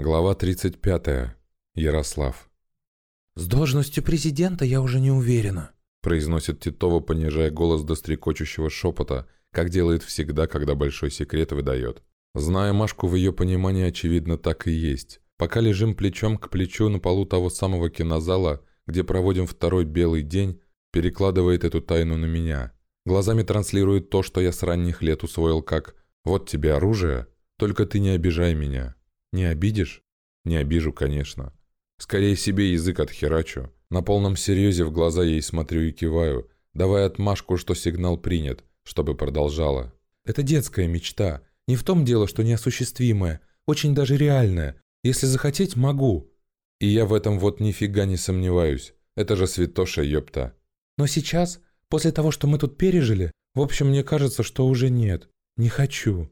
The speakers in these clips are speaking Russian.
Глава 35. Ярослав. «С должностью президента я уже не уверена», произносит Титова, понижая голос до стрекочущего шепота, как делает всегда, когда большой секрет выдает. Зная Машку в ее понимании, очевидно, так и есть. Пока лежим плечом к плечу на полу того самого кинозала, где проводим второй белый день, перекладывает эту тайну на меня. Глазами транслирует то, что я с ранних лет усвоил как «Вот тебе оружие, только ты не обижай меня». Не обидишь? Не обижу, конечно. Скорее себе язык отхерачу. На полном серьезе в глаза ей смотрю и киваю, давая отмашку, что сигнал принят, чтобы продолжала. Это детская мечта. Не в том дело, что неосуществимая, очень даже реальная. Если захотеть, могу. И я в этом вот нифига не сомневаюсь. Это же святоша, ёпта. Но сейчас, после того, что мы тут пережили, в общем, мне кажется, что уже нет. Не хочу.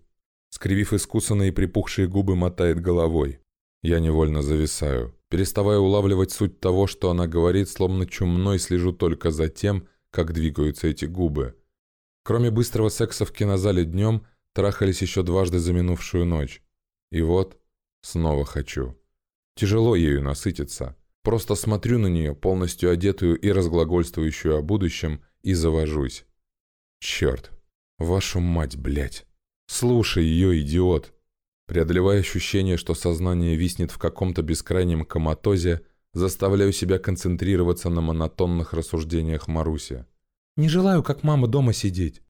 Скривив искусанные припухшие губы, мотает головой. Я невольно зависаю. Переставая улавливать суть того, что она говорит, словно чумной слежу только за тем, как двигаются эти губы. Кроме быстрого секса в кинозале днем, трахались еще дважды за минувшую ночь. И вот, снова хочу. Тяжело ею насытиться. Просто смотрю на нее, полностью одетую и разглагольствующую о будущем, и завожусь. Черт. Вашу мать, блядь. «Слушай ее, идиот!» Преодолевая ощущение, что сознание виснет в каком-то бескрайнем коматозе, заставляю себя концентрироваться на монотонных рассуждениях Маруси. «Не желаю, как мама, дома сидеть!»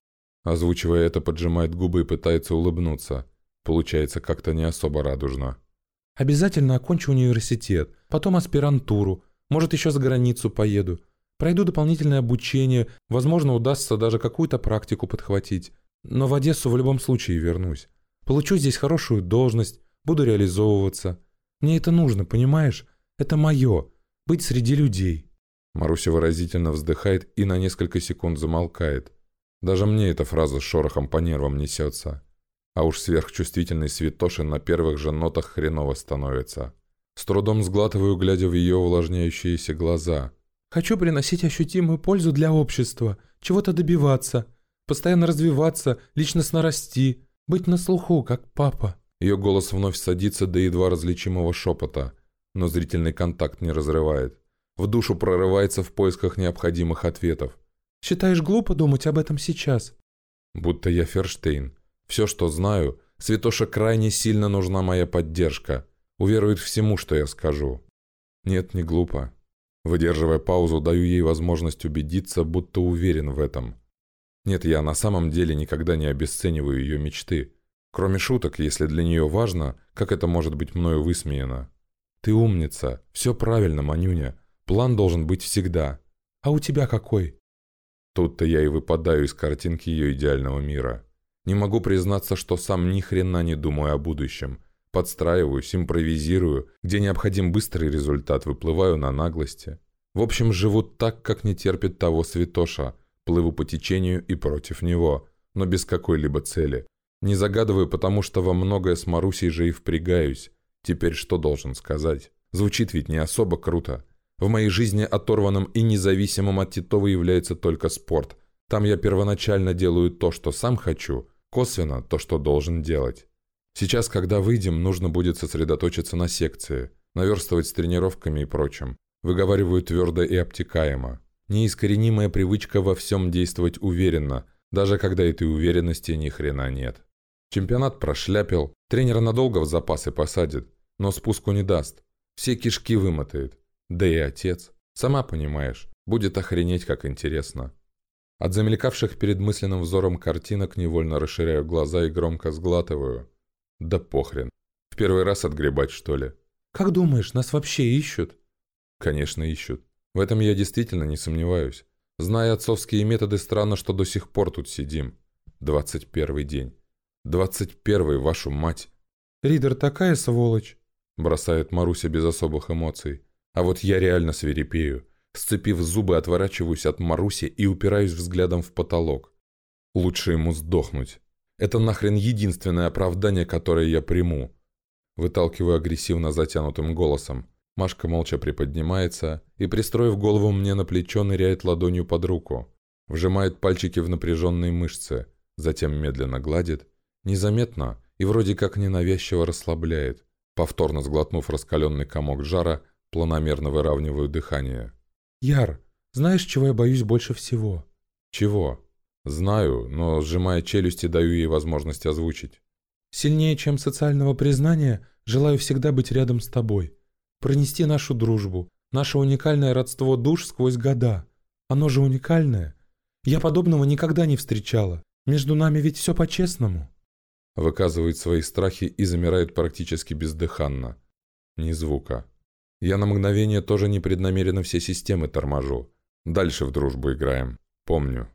Озвучивая это, поджимает губы и пытается улыбнуться. Получается как-то не особо радужно. «Обязательно окончу университет, потом аспирантуру, может, еще за границу поеду. Пройду дополнительное обучение, возможно, удастся даже какую-то практику подхватить. Но в Одессу в любом случае вернусь. Получу здесь хорошую должность, буду реализовываться. Мне это нужно, понимаешь? Это мое. Быть среди людей». Маруся выразительно вздыхает и на несколько секунд замолкает. Даже мне эта фраза с шорохом по нервам несется. А уж сверхчувствительный святошин на первых же нотах хреново становится. С трудом сглатываю, глядя в ее увлажняющиеся глаза. «Хочу приносить ощутимую пользу для общества, чего-то добиваться постоянно развиваться, личностно расти, быть на слуху, как папа». Ее голос вновь садится до едва различимого шепота, но зрительный контакт не разрывает. В душу прорывается в поисках необходимых ответов. «Считаешь глупо думать об этом сейчас?» Будто я Ферштейн. Все, что знаю, Святоша крайне сильно нужна моя поддержка. Уверует всему, что я скажу. Нет, не глупо. Выдерживая паузу, даю ей возможность убедиться, будто уверен в этом. Нет, я на самом деле никогда не обесцениваю ее мечты. Кроме шуток, если для нее важно, как это может быть мною высмеяно. Ты умница. Все правильно, Манюня. План должен быть всегда. А у тебя какой? Тут-то я и выпадаю из картинки ее идеального мира. Не могу признаться, что сам ни хрена не думаю о будущем. Подстраиваюсь, импровизирую, где необходим быстрый результат, выплываю на наглости. В общем, живу так, как не терпит того святоша – Плыву по течению и против него, но без какой-либо цели. Не загадываю, потому что во многое с Марусей же и впрягаюсь. Теперь что должен сказать? Звучит ведь не особо круто. В моей жизни оторванным и независимым от Титова является только спорт. Там я первоначально делаю то, что сам хочу, косвенно то, что должен делать. Сейчас, когда выйдем, нужно будет сосредоточиться на секции, наверстывать с тренировками и прочим. Выговариваю твердо и обтекаемо. Неискоренимая привычка во всем действовать уверенно, даже когда этой уверенности ни хрена нет. Чемпионат прошляпил, тренера надолго в запасы посадит, но спуску не даст. Все кишки вымотает. Да и отец. Сама понимаешь, будет охренеть как интересно. От замелькавших перед мысленным взором картинок невольно расширяю глаза и громко сглатываю. Да похрен. В первый раз отгребать, что ли? «Как думаешь, нас вообще ищут?» «Конечно, ищут. В этом я действительно не сомневаюсь. Зная отцовские методы, странно, что до сих пор тут сидим. Двадцать первый день. Двадцать первый, вашу мать. «Ридер такая сволочь!» Бросает Маруся без особых эмоций. А вот я реально свирепею. Сцепив зубы, отворачиваюсь от Маруси и упираюсь взглядом в потолок. Лучше ему сдохнуть. Это нахрен единственное оправдание, которое я приму. Выталкиваю агрессивно затянутым голосом. Машка молча приподнимается и, пристроив голову мне на плечо, ныряет ладонью под руку. Вжимает пальчики в напряженные мышцы, затем медленно гладит, незаметно и вроде как ненавязчиво расслабляет. Повторно сглотнув раскаленный комок жара, планомерно выравниваю дыхание. «Яр, знаешь, чего я боюсь больше всего?» «Чего?» «Знаю, но, сжимая челюсти, даю ей возможность озвучить». «Сильнее, чем социального признания, желаю всегда быть рядом с тобой. Пронести нашу дружбу, наше уникальное родство душ сквозь года. Оно же уникальное. Я подобного никогда не встречала. Между нами ведь все по-честному». Выказывает свои страхи и замирает практически бездыханно. Ни звука. Я на мгновение тоже непреднамеренно все системы торможу. Дальше в дружбу играем. Помню.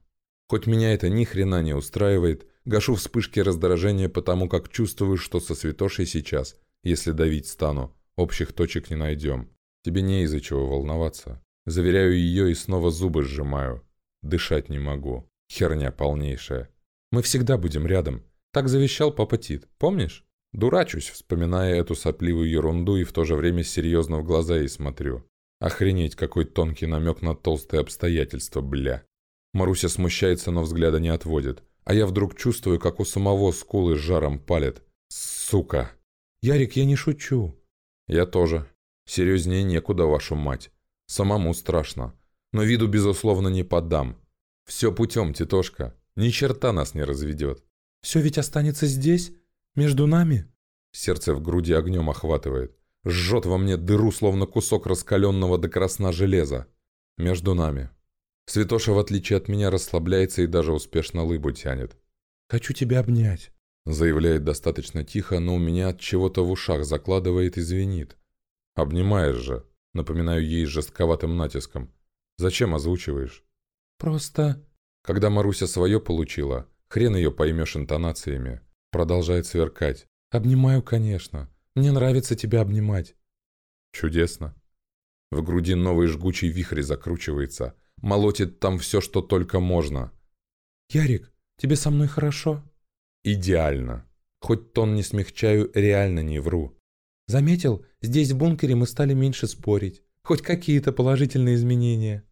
Хоть меня это ни хрена не устраивает, гашу вспышки раздражения потому, как чувствую, что со святошей сейчас, если давить стану, общих точек не найдем. Тебе не из-за чего волноваться. Заверяю ее и снова зубы сжимаю. Дышать не могу. Херня полнейшая. Мы всегда будем рядом. Так завещал папа Тит, помнишь? Дурачусь, вспоминая эту сопливую ерунду и в то же время серьезно в глаза ей смотрю. Охренеть, какой тонкий намек на толстые обстоятельства, бля. Маруся смущается, но взгляда не отводит. А я вдруг чувствую, как у самого скулы жаром палит. Сука. Ярик, я не шучу. Я тоже. Серьезнее некуда, вашу мать. Самому страшно. Но виду, безусловно, не подам. Все путем, тетошка. Ни черта нас не разведет. Все ведь останется здесь, между нами. Сердце в груди огнем охватывает. Жжет во мне дыру, словно кусок раскаленного до красна железа. Между нами. Святоша, в отличие от меня, расслабляется и даже успешно лыбу тянет. «Хочу тебя обнять», — заявляет достаточно тихо, но у меня от чего-то в ушах закладывает и звенит. «Обнимаешь же», — напоминаю ей жестковатым натиском. «Зачем озвучиваешь?» «Просто...» Когда Маруся свое получила, хрен ее поймешь интонациями. Продолжает сверкать. «Обнимаю, конечно. Мне нравится тебя обнимать». «Чудесно». В груди новый жгучий вихрь закручивается. Молотит там все, что только можно. «Ярик, тебе со мной хорошо?» «Идеально. Хоть тон не смягчаю, реально не вру. Заметил, здесь в бункере мы стали меньше спорить. Хоть какие-то положительные изменения».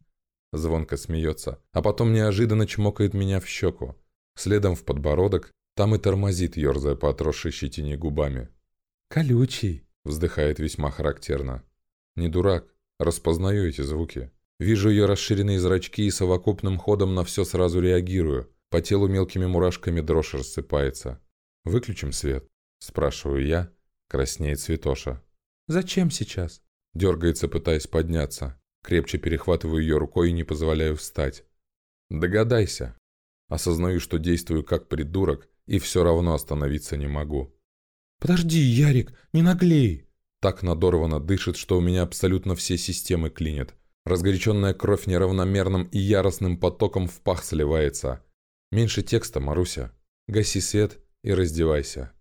Звонко смеется, а потом неожиданно чмокает меня в щеку. Следом в подбородок, там и тормозит, ерзая по отросшей щетине губами. «Колючий», — вздыхает весьма характерно. «Не дурак, распознаю эти звуки. Вижу ее расширенные зрачки и совокупным ходом на все сразу реагирую. По телу мелкими мурашками дрожь рассыпается. «Выключим свет?» – спрашиваю я. Краснеет Святоша. «Зачем сейчас?» Дергается, пытаясь подняться. Крепче перехватываю ее рукой и не позволяю встать. «Догадайся!» Осознаю, что действую как придурок, и все равно остановиться не могу. «Подожди, Ярик, не наглей!» Так надорвано дышит, что у меня абсолютно все системы клинят. Разгоряченная кровь неравномерным и яростным потоком в пах сливается. Меньше текста, Маруся. Гаси свет и раздевайся.